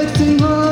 protecting us.